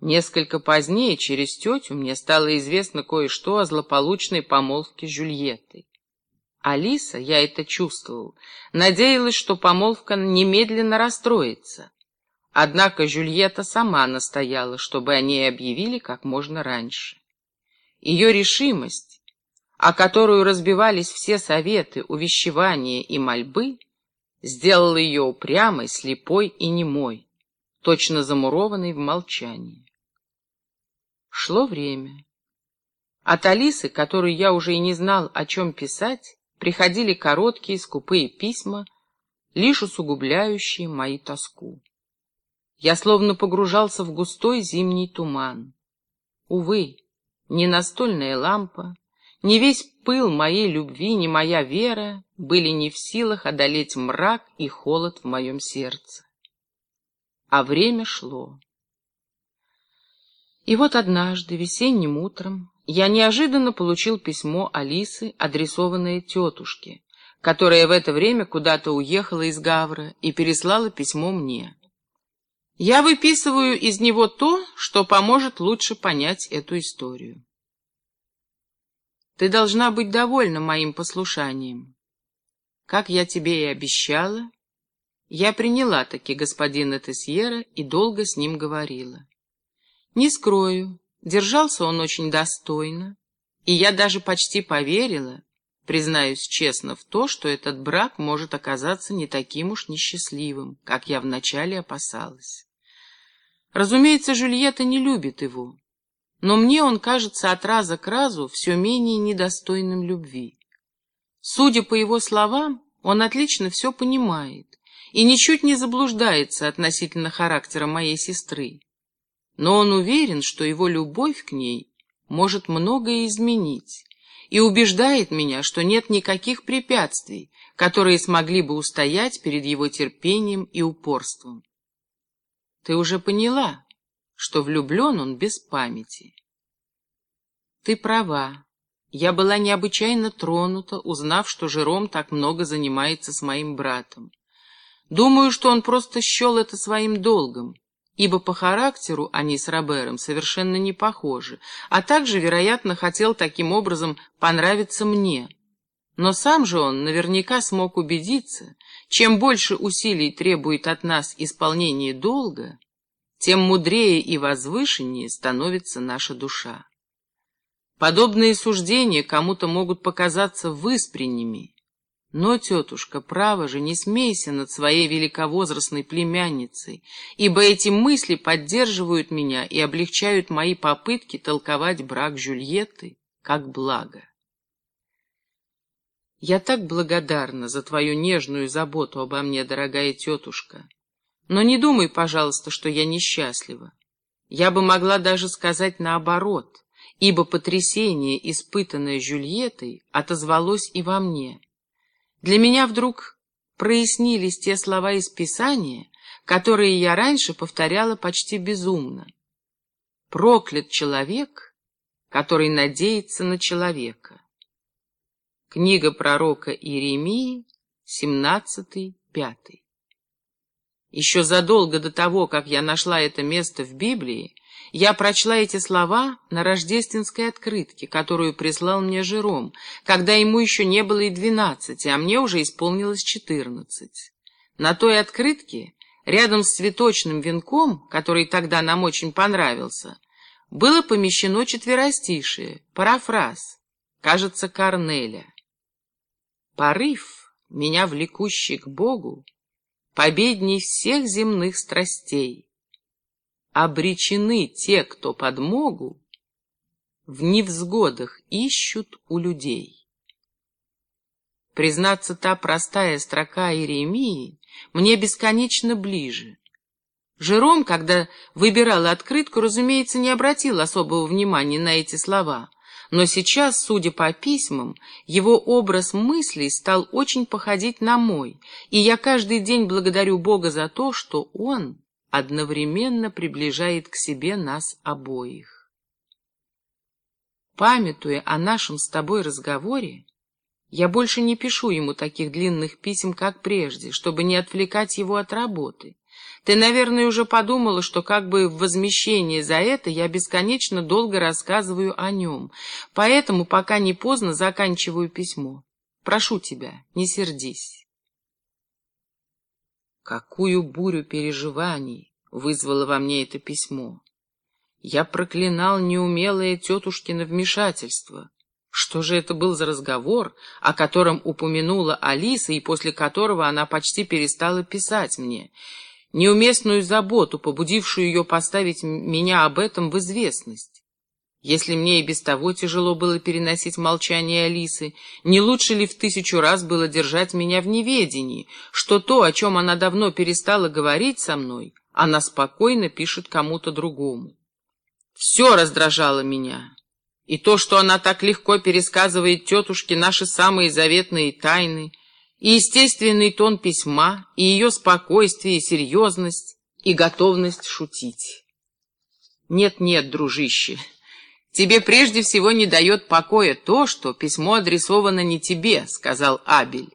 Несколько позднее, через тетю, мне стало известно кое-что о злополучной помолвке с. Алиса, я это чувствовал, надеялась, что помолвка немедленно расстроится. Однако Жюльетта сама настояла, чтобы о ней объявили как можно раньше. Ее решимость, о которую разбивались все советы, увещевания и мольбы, сделала ее упрямой, слепой и немой, точно замурованной в молчании. Шло время. От Алисы, которую я уже и не знал, о чем писать, приходили короткие, скупые письма, лишь усугубляющие мои тоску. Я словно погружался в густой зимний туман. Увы, ни настольная лампа, ни весь пыл моей любви, ни моя вера были не в силах одолеть мрак и холод в моем сердце. А время шло. И вот однажды, весенним утром, я неожиданно получил письмо Алисы, адресованное тетушке, которая в это время куда-то уехала из Гавра и переслала письмо мне. Я выписываю из него то, что поможет лучше понять эту историю. Ты должна быть довольна моим послушанием. Как я тебе и обещала, я приняла таки господина Тесьера и долго с ним говорила. Не скрою, Держался он очень достойно, и я даже почти поверила, признаюсь честно, в то, что этот брак может оказаться не таким уж несчастливым, как я вначале опасалась. Разумеется, Жюльетта не любит его, но мне он кажется от раза к разу все менее недостойным любви. Судя по его словам, он отлично все понимает и ничуть не заблуждается относительно характера моей сестры но он уверен, что его любовь к ней может многое изменить, и убеждает меня, что нет никаких препятствий, которые смогли бы устоять перед его терпением и упорством. Ты уже поняла, что влюблен он без памяти. Ты права. Я была необычайно тронута, узнав, что Жером так много занимается с моим братом. Думаю, что он просто счел это своим долгом, ибо по характеру они с Робером совершенно не похожи, а также, вероятно, хотел таким образом понравиться мне. Но сам же он наверняка смог убедиться, чем больше усилий требует от нас исполнение долга, тем мудрее и возвышеннее становится наша душа. Подобные суждения кому-то могут показаться выспренними, но, тетушка, право же, не смейся над своей великовозрастной племянницей, ибо эти мысли поддерживают меня и облегчают мои попытки толковать брак Жюльетты как благо. Я так благодарна за твою нежную заботу обо мне, дорогая тетушка. Но не думай, пожалуйста, что я несчастлива. Я бы могла даже сказать наоборот, ибо потрясение, испытанное Жюльеттой, отозвалось и во мне. Для меня вдруг прояснились те слова из Писания, которые я раньше повторяла почти безумно. Проклят человек, который надеется на человека. Книга пророка Иеремии, 17-5. Еще задолго до того, как я нашла это место в Библии, я прочла эти слова на рождественской открытке, которую прислал мне Жером, когда ему еще не было и двенадцати, а мне уже исполнилось четырнадцать. На той открытке, рядом с цветочным венком, который тогда нам очень понравился, было помещено четверостишие, парафраз, кажется, Корнеля. «Порыв, меня влекущий к Богу, победней всех земных страстей» обречены те, кто подмогу в невзгодах ищут у людей. Признаться, та простая строка Иеремии мне бесконечно ближе. Жером, когда выбирал открытку, разумеется, не обратил особого внимания на эти слова, но сейчас, судя по письмам, его образ мыслей стал очень походить на мой, и я каждый день благодарю Бога за то, что он одновременно приближает к себе нас обоих. Памятуя о нашем с тобой разговоре, я больше не пишу ему таких длинных писем, как прежде, чтобы не отвлекать его от работы. Ты, наверное, уже подумала, что как бы в возмещение за это я бесконечно долго рассказываю о нем. Поэтому, пока не поздно, заканчиваю письмо. Прошу тебя, не сердись. Какую бурю переживаний вызвало во мне это письмо. Я проклинал неумелое тетушкино вмешательство. Что же это был за разговор, о котором упомянула Алиса и после которого она почти перестала писать мне? Неуместную заботу, побудившую ее поставить меня об этом в известность. Если мне и без того тяжело было переносить молчание Алисы, не лучше ли в тысячу раз было держать меня в неведении, что то, о чем она давно перестала говорить со мной, она спокойно пишет кому-то другому. Все раздражало меня. И то, что она так легко пересказывает тетушке наши самые заветные тайны, и естественный тон письма, и ее спокойствие, и серьезность, и готовность шутить. Нет-нет, дружище, тебе прежде всего не дает покоя то, что письмо адресовано не тебе, сказал Абель.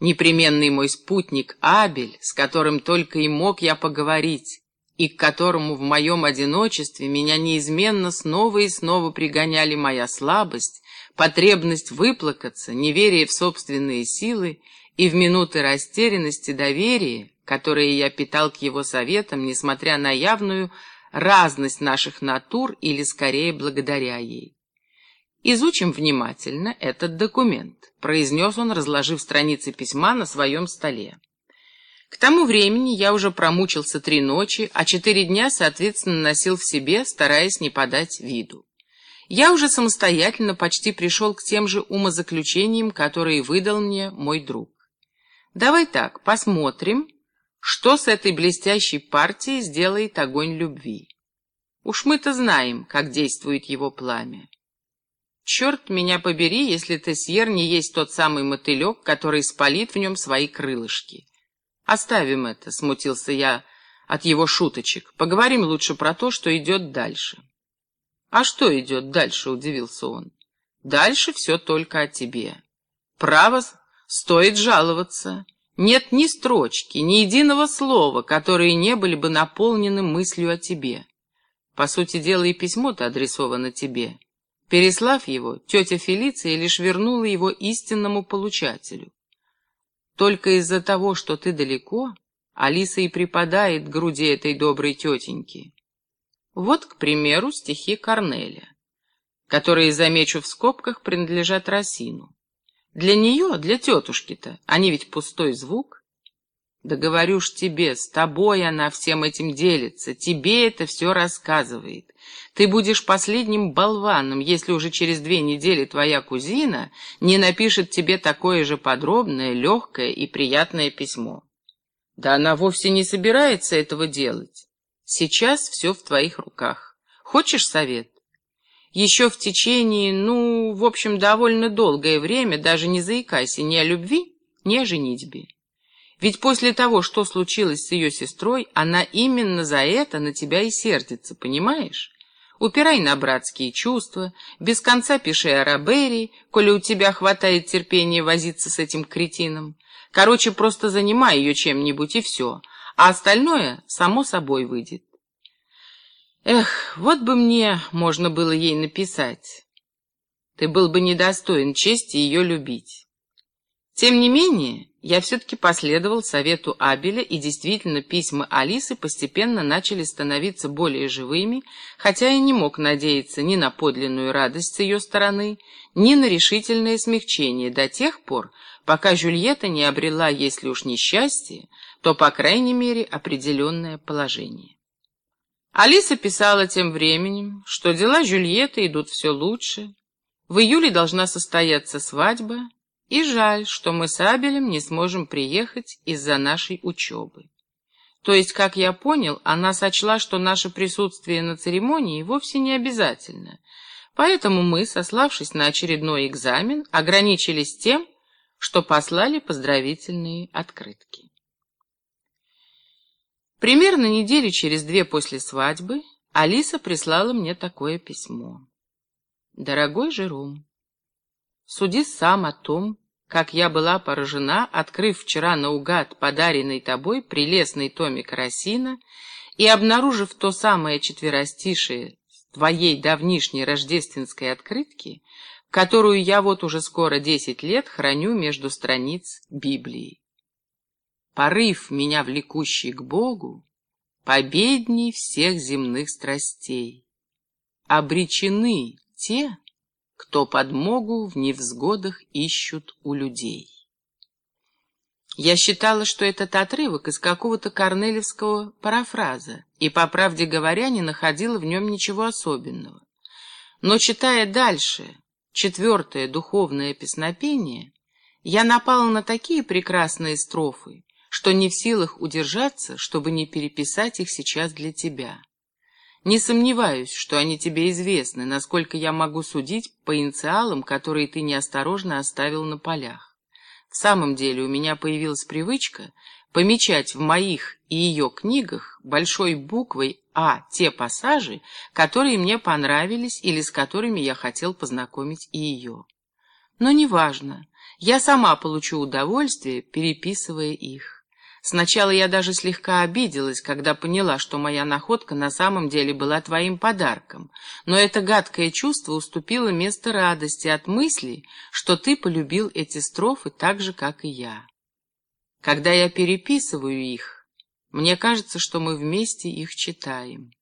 Непременный мой спутник Абель, с которым только и мог я поговорить и к которому в моем одиночестве меня неизменно снова и снова пригоняли моя слабость, потребность выплакаться, неверие в собственные силы и в минуты растерянности доверие, которые я питал к его советам, несмотря на явную разность наших натур или скорее благодаря ей. «Изучим внимательно этот документ», — произнес он, разложив страницы письма на своем столе. К тому времени я уже промучился три ночи, а четыре дня, соответственно, носил в себе, стараясь не подать виду. Я уже самостоятельно почти пришел к тем же умозаключениям, которые выдал мне мой друг. Давай так, посмотрим, что с этой блестящей партией сделает огонь любви. Уж мы-то знаем, как действует его пламя. Черт меня побери, если Тесьер не есть тот самый мотылек, который спалит в нем свои крылышки. Оставим это, смутился я от его шуточек. Поговорим лучше про то, что идет дальше. А что идет дальше, удивился он. Дальше все только о тебе. Право стоит жаловаться. Нет ни строчки, ни единого слова, которые не были бы наполнены мыслью о тебе. По сути дела, и письмо-то адресовано тебе. Переслав его, тетя Фелиция лишь вернула его истинному получателю. Только из-за того, что ты далеко, Алиса и припадает к груди этой доброй тетеньки. Вот, к примеру, стихи Корнеля, которые, замечу в скобках, принадлежат Росину. Для нее, для тетушки-то, они ведь пустой звук. Да говорю ж тебе, с тобой она всем этим делится, тебе это все рассказывает. Ты будешь последним болваном, если уже через две недели твоя кузина не напишет тебе такое же подробное, легкое и приятное письмо. Да она вовсе не собирается этого делать. Сейчас все в твоих руках. Хочешь совет? Еще в течение, ну, в общем, довольно долгое время даже не заикайся ни о любви, ни о женитьбе. Ведь после того, что случилось с ее сестрой, она именно за это на тебя и сердится, понимаешь? Упирай на братские чувства, без конца пиши о Роберии, коли у тебя хватает терпения возиться с этим кретином. Короче, просто занимай ее чем-нибудь и все, а остальное само собой выйдет. Эх, вот бы мне можно было ей написать. Ты был бы недостоин чести ее любить. Тем не менее, я все-таки последовал совету Абеля, и действительно письма Алисы постепенно начали становиться более живыми, хотя я не мог надеяться ни на подлинную радость с ее стороны, ни на решительное смягчение до тех пор, пока Жюльетта не обрела, если уж не счастье, то, по крайней мере, определенное положение. Алиса писала тем временем, что дела Жюльетты идут все лучше, в июле должна состояться свадьба, и жаль, что мы с Абелем не сможем приехать из-за нашей учебы. То есть, как я понял, она сочла, что наше присутствие на церемонии вовсе не обязательно. Поэтому мы, сославшись на очередной экзамен, ограничились тем, что послали поздравительные открытки. Примерно недели через две после свадьбы Алиса прислала мне такое письмо. «Дорогой Жером, суди сам о том, как я была поражена, открыв вчера наугад подаренный тобой прелестный томик Росина и обнаружив то самое четверостишее твоей давнишней рождественской открытки, которую я вот уже скоро десять лет храню между страниц Библии. Порыв меня влекущий к Богу, победней всех земных страстей. Обречены те, кто подмогу в невзгодах ищут у людей. Я считала, что этот отрывок из какого-то корнелевского парафраза, и, по правде говоря, не находила в нем ничего особенного. Но, читая дальше, четвертое духовное песнопение, я напала на такие прекрасные строфы, что не в силах удержаться, чтобы не переписать их сейчас для тебя. Не сомневаюсь, что они тебе известны, насколько я могу судить по инициалам, которые ты неосторожно оставил на полях. В самом деле у меня появилась привычка помечать в моих и ее книгах большой буквой «А» те пассажи, которые мне понравились или с которыми я хотел познакомить и ее. Но неважно, я сама получу удовольствие, переписывая их. Сначала я даже слегка обиделась, когда поняла, что моя находка на самом деле была твоим подарком, но это гадкое чувство уступило место радости от мысли, что ты полюбил эти строфы так же, как и я. Когда я переписываю их, мне кажется, что мы вместе их читаем.